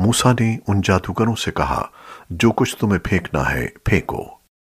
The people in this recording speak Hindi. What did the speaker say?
मूसा ने उन जादूगरों से कहा जो कुछ तुम्हें फेंकना है फेंको।